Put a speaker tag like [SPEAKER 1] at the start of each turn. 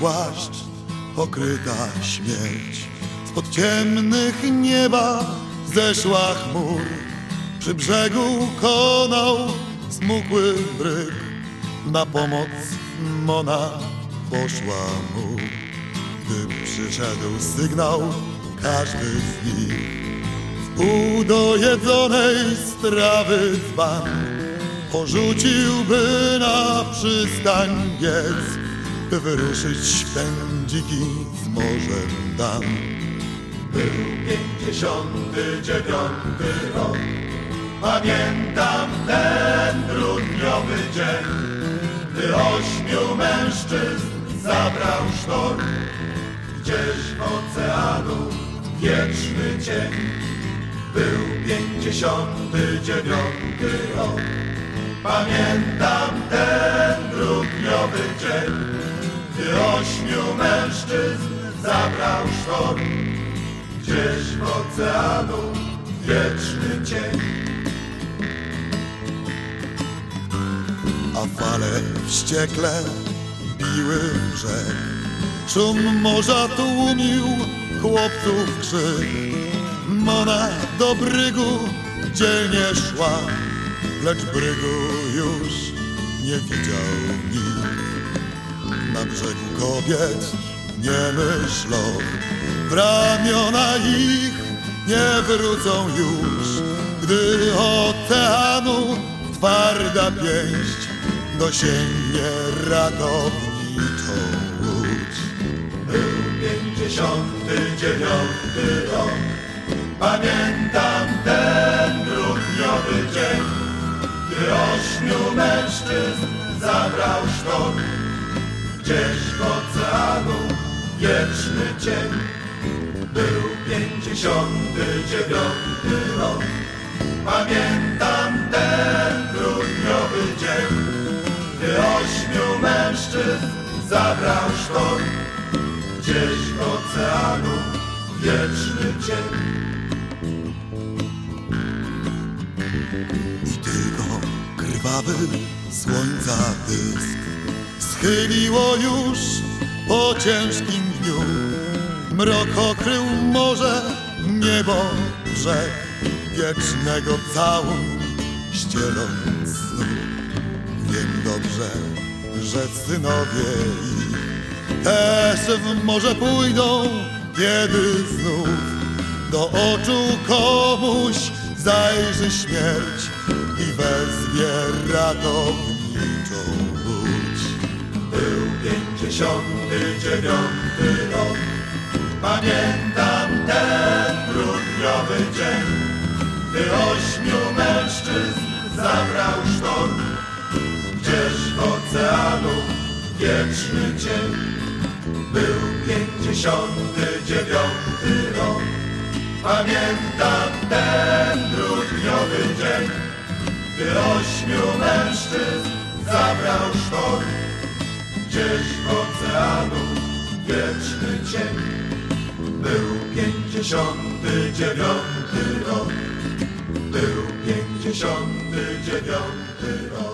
[SPEAKER 1] płaszcz pokryta śmierć. Spod ciemnych nieba zeszła chmur, przy brzegu konał smukły bryk. Na pomoc Mona poszła mu, gdy przyszedł sygnał, każdy z nich w pół do jedzonej strawy dzban porzuciłby na przystań biec, wyruszyć w ten dziki z morzem dan.
[SPEAKER 2] Był pięćdziesiąty dziewiąty rok. Pamiętam ten grudniowy dzień Gdy ośmiu mężczyzn zabrał sztorm. Gdzieś w oceanu wieczny cień Był pięćdziesiąty dziewiąty rok. Pamiętam ten grudniowy dzień ośmiu mężczyzn zabrał sztorm Gdzieś w oceanu wieczny cień
[SPEAKER 1] a fale wściekle biły brzeg. Szum morza tłumił chłopców krzyk. Mona do brygu dzielnie szła, lecz brygu już nie widział nikt. Na brzegu kobiet nie myślą, w ramiona ich nie wrócą już, gdy oceanu twarda pięść dosięgnie radowniczą łódź.
[SPEAKER 2] Był pięćdziesiąty dziewiąty rok. Pamiętam ten grudniowy dzień Gdy ośmiu mężczyzn zabrał sztorm Gdzieś w oceanu wieczny cień Był pięćdziesiąty dziewiąty rok. Pamiętam ten grudniowy dzień. Gdy ośmiu mężczyzn zabrał sztorm. Gdzieś w oceanu wieczny cień
[SPEAKER 1] I tylko krwawy słońca dysk Schyliło już po ciężkim dniu. Mrok okrył morze, niebo, brzeg Wiecznego całun ścieląc znów Wiem dobrze, że synowie Też w morze pójdą, kiedy znów Do oczu komuś zajrzy śmierć I wezwie radowniczą
[SPEAKER 2] pięćdziesiąty dziewiąty rok. Pamiętam ten grudniowy dzień Gdy ośmiu mężczyzn zabrał sztorm. Gdzieś w oceanu wieczny cień Był pięćdziesiąty dziewiąty rok. Pamiętam ten grudniowy dzień Gdy ośmiu mężczyzn zabrał sztorm wieczny cień Był pięćdziesiąty dziewiąty rok. Był pięćdziesiąty dziewiąty rok